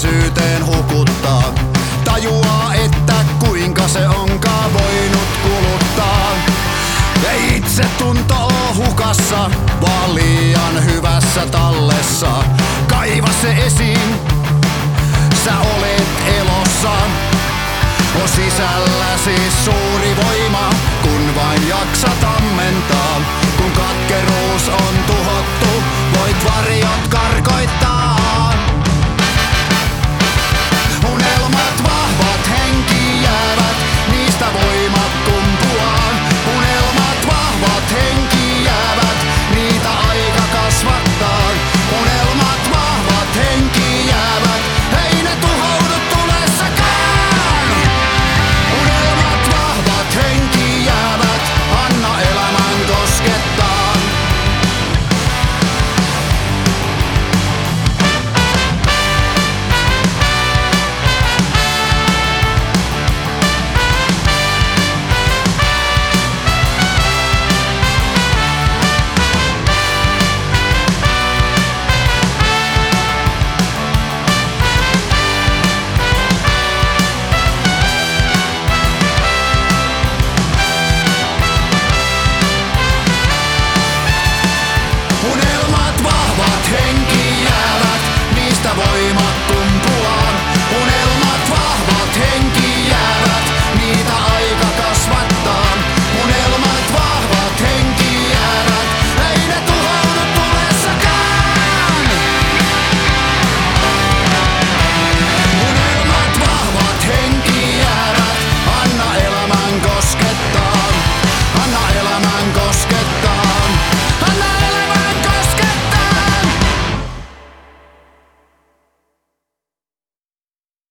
Deze